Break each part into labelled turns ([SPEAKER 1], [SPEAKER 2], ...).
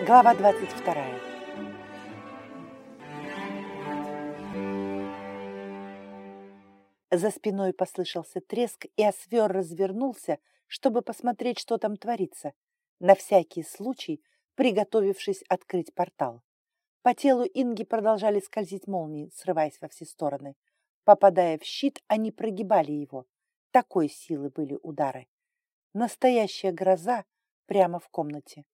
[SPEAKER 1] Глава 22. За спиной послышался треск, и Освер развернулся, чтобы посмотреть, что там творится, на всякий случай приготовившись открыть портал. По телу Инги продолжали скользить молнии, срываясь во все стороны. Попадая в щит, они прогибали его. Такой силы были удары. Настоящая гроза прямо в комнате.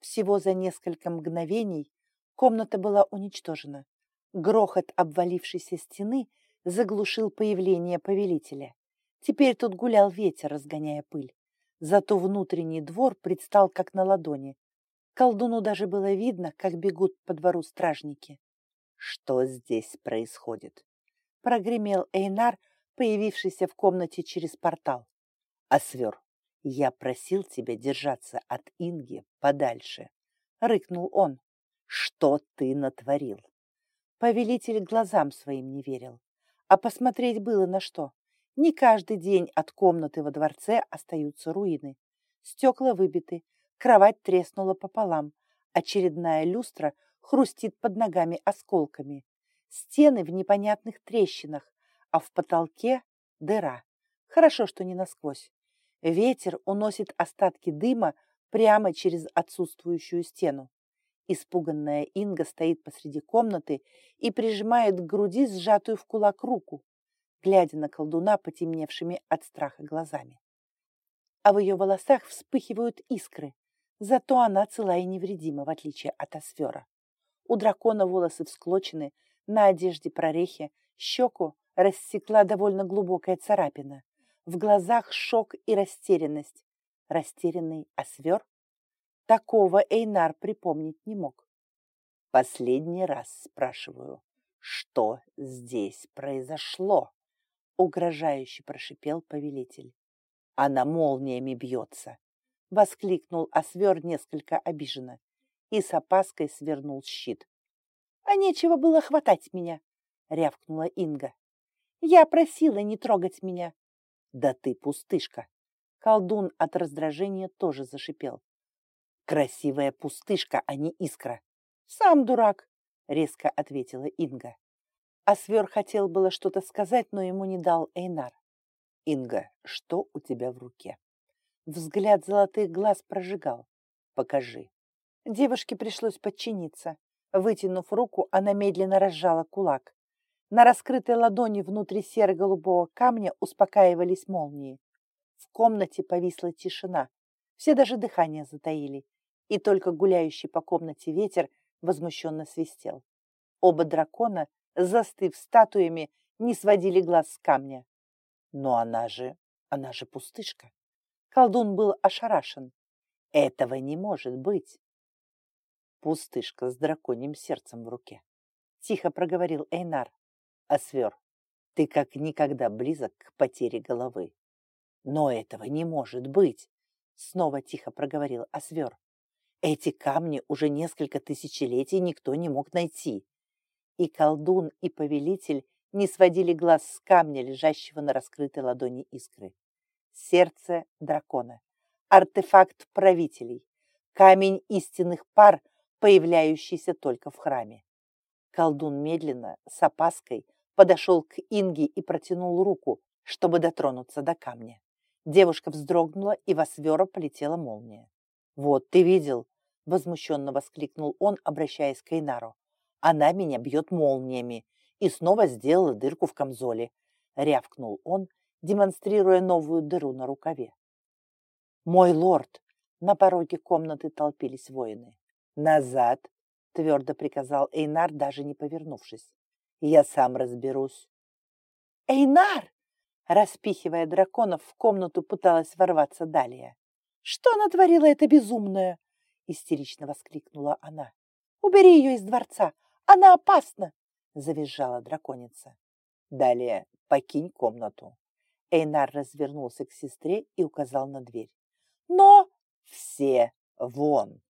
[SPEAKER 1] Всего за несколько мгновений комната была уничтожена. Грохот обвалившейся стены заглушил появление повелителя. Теперь тут гулял ветер, разгоняя пыль. Зато внутренний двор предстал как на ладони. Колдуну даже было видно, как бегут по двору стражники. «Что здесь происходит?» Прогремел Эйнар, появившийся в комнате через портал. «Освер, «Я просил тебя держаться от Инги подальше», — рыкнул он. «Что ты натворил?» Повелитель глазам своим не верил. А посмотреть было на что. Не каждый день от комнаты во дворце остаются руины. Стекла выбиты, кровать треснула пополам, очередная люстра хрустит под ногами осколками. Стены в непонятных трещинах, а в потолке дыра. Хорошо, что не насквозь. Ветер уносит остатки дыма прямо через отсутствующую стену. Испуганная Инга стоит посреди комнаты и прижимает к груди сжатую в кулак руку, глядя на колдуна потемневшими от страха глазами. А в ее волосах вспыхивают искры, зато она цела и невредима, в отличие от Осфера. У дракона волосы всклочены, на одежде прорехи, щеку рассекла довольно глубокая царапина. В глазах шок и растерянность. Растерянный освер? Такого Эйнар припомнить не мог. Последний раз спрашиваю, что здесь произошло? Угрожающе прошипел повелитель. Она молниями бьется. Воскликнул Освер несколько обиженно и с опаской свернул щит. А нечего было хватать меня, рявкнула Инга. Я просила не трогать меня. Да ты пустышка. Колдун от раздражения тоже зашипел. Красивая пустышка, а не искра. Сам дурак, резко ответила Инга. А Свер хотел было что-то сказать, но ему не дал Эйнар. Инга, что у тебя в руке? Взгляд золотых глаз прожигал. Покажи. Девушке пришлось подчиниться. Вытянув руку, она медленно разжала кулак. На раскрытой ладони внутри серо-голубого камня успокаивались молнии. В комнате повисла тишина. Все даже дыхание затаили. И только гуляющий по комнате ветер возмущенно свистел. Оба дракона, застыв статуями, не сводили глаз с камня. Но она же, она же пустышка. Колдун был ошарашен. Этого не может быть. Пустышка с драконьим сердцем в руке. Тихо проговорил Эйнар. Освер, ты как никогда близок к потере головы. Но этого не может быть, снова тихо проговорил Освер. Эти камни уже несколько тысячелетий никто не мог найти. И колдун, и повелитель не сводили глаз с камня, лежащего на раскрытой ладони искры. Сердце дракона. Артефакт правителей. Камень истинных пар, появляющийся только в храме. Колдун медленно, с опаской, подошел к Инге и протянул руку, чтобы дотронуться до камня. Девушка вздрогнула, и во свера полетела молния. «Вот, ты видел!» — возмущенно воскликнул он, обращаясь к Эйнару. «Она меня бьет молниями!» И снова сделала дырку в камзоле. Рявкнул он, демонстрируя новую дыру на рукаве. «Мой лорд!» На пороге комнаты толпились воины. «Назад!» — твердо приказал Эйнар, даже не повернувшись. Я сам разберусь. Эйнар! Распихивая драконов, в комнату пыталась ворваться Далия. «Что натворила эта безумная?» — истерично воскликнула она. «Убери ее из дворца! Она опасна!» — завизжала драконица. «Далее покинь комнату». Эйнар развернулся к сестре и указал на дверь. «Но...» «Все вон!»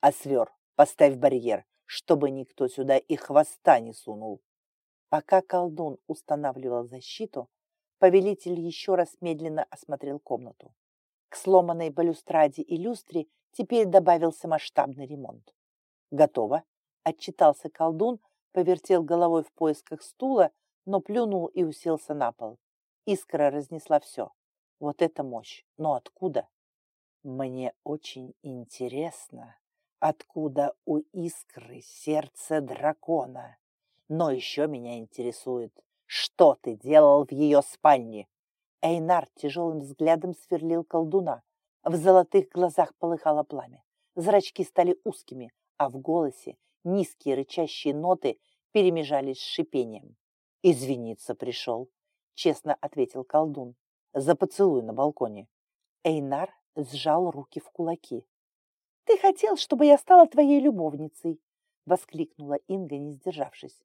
[SPEAKER 1] «Освер, поставь барьер, чтобы никто сюда и хвоста не сунул!» Пока колдун устанавливал защиту, повелитель еще раз медленно осмотрел комнату. К сломанной балюстраде и люстре теперь добавился масштабный ремонт. «Готово», — отчитался колдун, повертел головой в поисках стула, но плюнул и уселся на пол. Искра разнесла все. Вот это мощь! Но откуда? Мне очень интересно, откуда у искры сердце дракона. Но еще меня интересует, что ты делал в ее спальне? Эйнар тяжелым взглядом сверлил колдуна. В золотых глазах полыхало пламя. Зрачки стали узкими, а в голосе низкие рычащие ноты перемежались с шипением. «Извиниться пришел», — честно ответил колдун. «За поцелуй на балконе». Эйнар сжал руки в кулаки. «Ты хотел, чтобы я стала твоей любовницей!» — воскликнула Инга, не сдержавшись.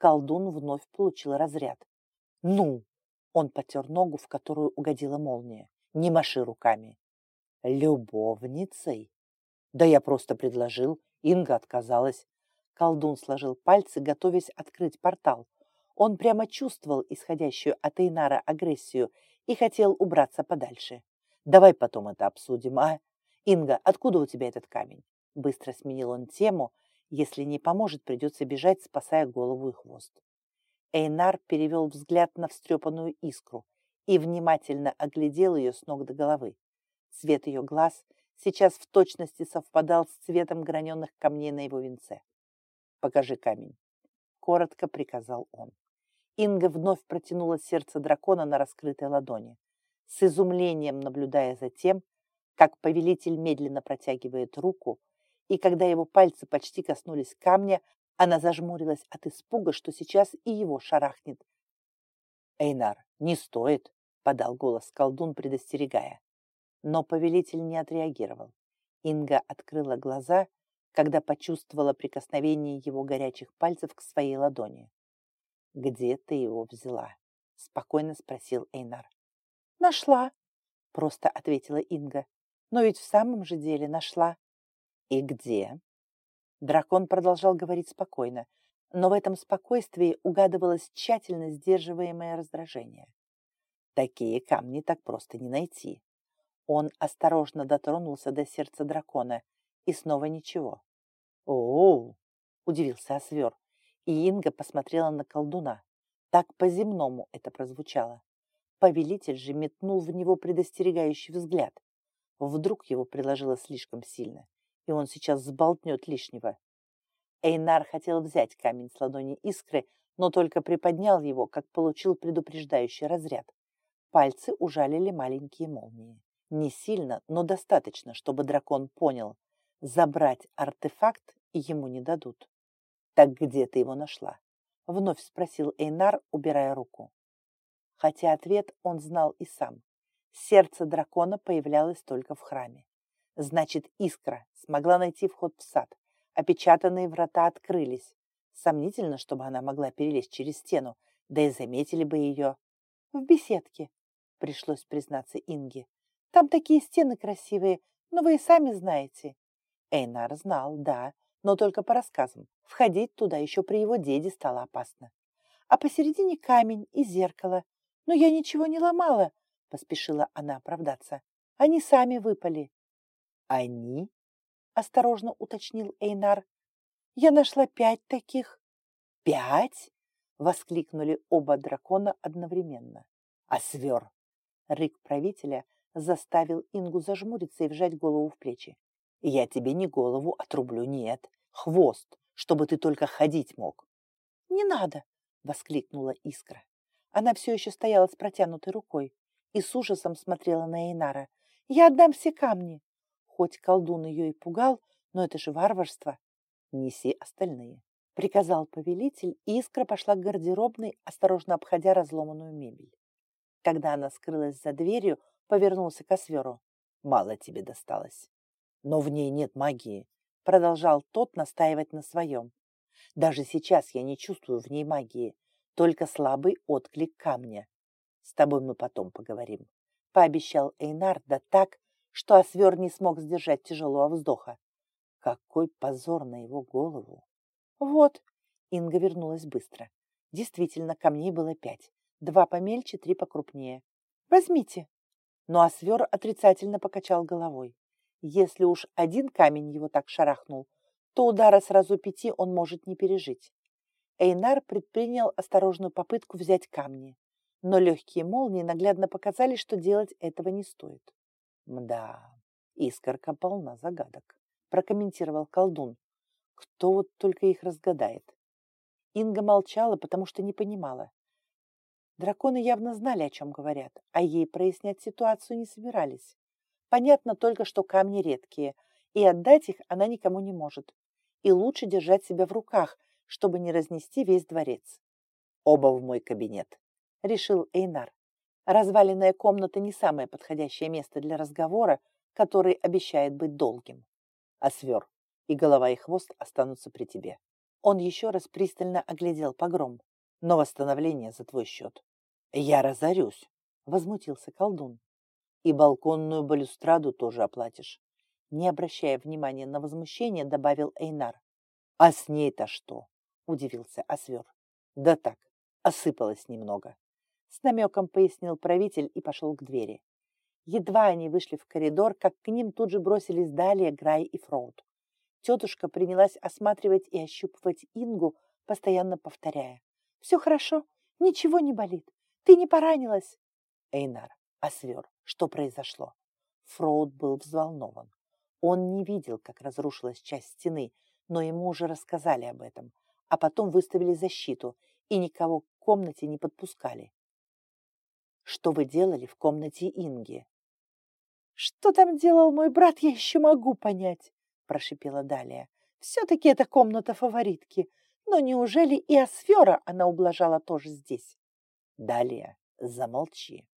[SPEAKER 1] Колдун вновь получил разряд. «Ну!» — он потер ногу, в которую угодила молния. «Не маши руками!» «Любовницей?» «Да я просто предложил. Инга отказалась». Колдун сложил пальцы, готовясь открыть портал. Он прямо чувствовал исходящую от Эйнара агрессию и хотел убраться подальше. Давай потом это обсудим, а? Инга, откуда у тебя этот камень? Быстро сменил он тему. Если не поможет, придется бежать, спасая голову и хвост. Эйнар перевел взгляд на встрепанную искру и внимательно оглядел ее с ног до головы. Цвет ее глаз сейчас в точности совпадал с цветом граненых камней на его венце. «Покажи камень», — коротко приказал он. Инга вновь протянула сердце дракона на раскрытой ладони с изумлением наблюдая за тем, как повелитель медленно протягивает руку, и когда его пальцы почти коснулись камня, она зажмурилась от испуга, что сейчас и его шарахнет. «Эйнар, не стоит!» — подал голос колдун, предостерегая. Но повелитель не отреагировал. Инга открыла глаза, когда почувствовала прикосновение его горячих пальцев к своей ладони. «Где ты его взяла?» — спокойно спросил Эйнар. «Нашла», — просто ответила Инга. «Но ведь в самом же деле нашла». «И где?» Дракон продолжал говорить спокойно, но в этом спокойствии угадывалось тщательно сдерживаемое раздражение. Такие камни так просто не найти. Он осторожно дотронулся до сердца дракона, и снова ничего. «О-о-о!» — удивился Освер, и Инга посмотрела на колдуна. Так по-земному это прозвучало. Повелитель же метнул в него предостерегающий взгляд. Вдруг его приложило слишком сильно, и он сейчас сболтнет лишнего. Эйнар хотел взять камень с ладони искры, но только приподнял его, как получил предупреждающий разряд. Пальцы ужалили маленькие молнии. Не сильно, но достаточно, чтобы дракон понял. Забрать артефакт ему не дадут. «Так где ты его нашла?» Вновь спросил Эйнар, убирая руку хотя ответ он знал и сам. Сердце дракона появлялось только в храме. Значит, искра смогла найти вход в сад. Опечатанные врата открылись. Сомнительно, чтобы она могла перелезть через стену, да и заметили бы ее. В беседке, пришлось признаться Инге. Там такие стены красивые, но вы и сами знаете. Эйнар знал, да, но только по рассказам. Входить туда еще при его деде стало опасно. А посередине камень и зеркало, «Но я ничего не ломала», — поспешила она оправдаться. «Они сами выпали». «Они?» — осторожно уточнил Эйнар. «Я нашла пять таких». «Пять?» — воскликнули оба дракона одновременно. «А свер?» Рык правителя заставил Ингу зажмуриться и вжать голову в плечи. «Я тебе не голову отрублю, нет. Хвост, чтобы ты только ходить мог». «Не надо!» — воскликнула Искра. Она все еще стояла с протянутой рукой и с ужасом смотрела на Эйнара. «Я отдам все камни!» Хоть колдун ее и пугал, но это же варварство. «Неси остальные», — приказал повелитель, и искра пошла к гардеробной, осторожно обходя разломанную мебель. Когда она скрылась за дверью, повернулся к Осверу. «Мало тебе досталось». «Но в ней нет магии», — продолжал тот настаивать на своем. «Даже сейчас я не чувствую в ней магии только слабый отклик камня. С тобой мы потом поговорим. Пообещал Эйнар, да так, что Освер не смог сдержать тяжелого вздоха. Какой позор на его голову! Вот, Инга вернулась быстро. Действительно, камней было пять. Два помельче, три покрупнее. Возьмите. Но Освер отрицательно покачал головой. Если уж один камень его так шарахнул, то удара сразу пяти он может не пережить. Эйнар предпринял осторожную попытку взять камни, но легкие молнии наглядно показали, что делать этого не стоит. «Мда, искорка полна загадок», — прокомментировал колдун. «Кто вот только их разгадает?» Инга молчала, потому что не понимала. Драконы явно знали, о чем говорят, а ей прояснять ситуацию не собирались. Понятно только, что камни редкие, и отдать их она никому не может. И лучше держать себя в руках, чтобы не разнести весь дворец. «Оба в мой кабинет», — решил Эйнар. Разваленная комната не самое подходящее место для разговора, который обещает быть долгим. А свер и голова и хвост останутся при тебе. Он еще раз пристально оглядел погром. Но восстановление за твой счет. Я разорюсь, возмутился колдун. И балконную балюстраду тоже оплатишь. Не обращая внимания на возмущение, добавил Эйнар. А с ней-то что? Удивился Освер. Да так, осыпалось немного. С намеком пояснил правитель и пошел к двери. Едва они вышли в коридор, как к ним тут же бросились далее Грай и Фроуд. Тетушка принялась осматривать и ощупывать Ингу, постоянно повторяя. «Все хорошо, ничего не болит. Ты не поранилась?» Эйнар, Освер, что произошло? Фроуд был взволнован. Он не видел, как разрушилась часть стены, но ему уже рассказали об этом, а потом выставили защиту и никого к комнате не подпускали. Что вы делали в комнате Инги? Что там делал мой брат, я еще могу понять, прошипела Далия. Все-таки это комната фаворитки. Но неужели и Асфера она ублажала тоже здесь? Далия, замолчи,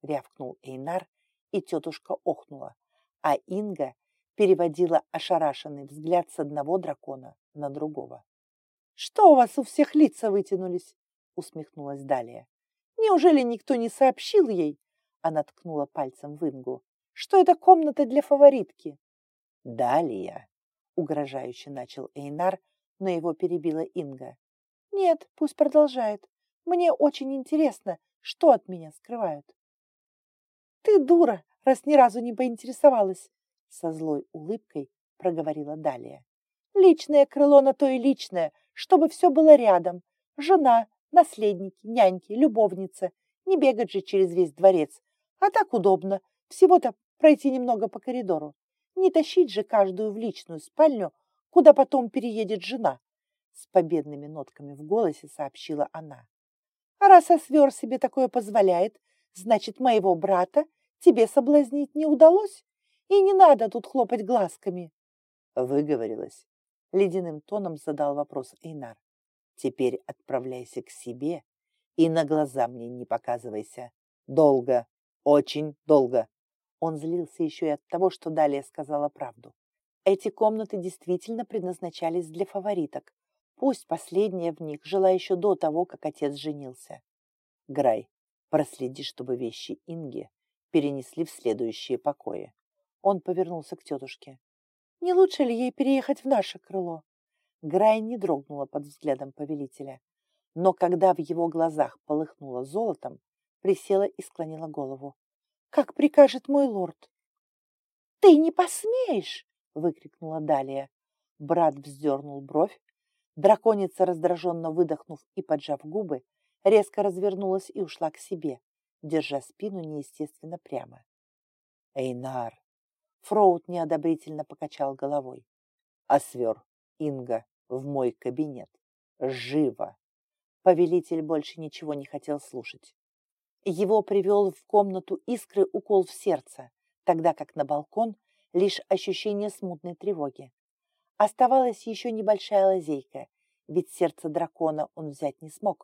[SPEAKER 1] рявкнул Эйнар, и тетушка охнула, а Инга переводила ошарашенный взгляд с одного дракона на другого. «Что у вас у всех лица вытянулись?» усмехнулась Далия. Неужели никто не сообщил ей, она ткнула пальцем в Ингу, что это комната для фаворитки? Далее, угрожающе начал Эйнар, но его перебила Инга. Нет, пусть продолжает. Мне очень интересно, что от меня скрывают. Ты дура, раз ни разу не поинтересовалась, со злой улыбкой проговорила Далия. Личное крыло на то и личное, чтобы все было рядом. Жена, наследники, няньки, любовницы. Не бегать же через весь дворец. А так удобно. Всего-то пройти немного по коридору. Не тащить же каждую в личную спальню, куда потом переедет жена. С победными нотками в голосе сообщила она. А раз Освер себе такое позволяет, значит, моего брата тебе соблазнить не удалось? И не надо тут хлопать глазками. Выговорилась. Ледяным тоном задал вопрос Эйнар. Теперь отправляйся к себе и на глаза мне не показывайся. Долго, очень долго. Он злился еще и от того, что далее сказала правду. Эти комнаты действительно предназначались для фавориток. Пусть последняя в них жила еще до того, как отец женился. Грай, проследи, чтобы вещи Инги перенесли в следующие покои. Он повернулся к тетушке. Не лучше ли ей переехать в наше крыло? Грай не дрогнула под взглядом повелителя, но когда в его глазах полыхнуло золотом, присела и склонила голову. «Как прикажет мой лорд!» «Ты не посмеешь!» — выкрикнула Далия. Брат вздернул бровь. Драконица, раздраженно выдохнув и поджав губы, резко развернулась и ушла к себе, держа спину неестественно прямо. «Эйнар!» Фроуд неодобрительно покачал головой. «Освер, Инга, в мой кабинет. Живо!» Повелитель больше ничего не хотел слушать. Его привел в комнату искры укол в сердце, тогда как на балкон лишь ощущение смутной тревоги. Оставалась еще небольшая лазейка, ведь сердце дракона он взять не смог.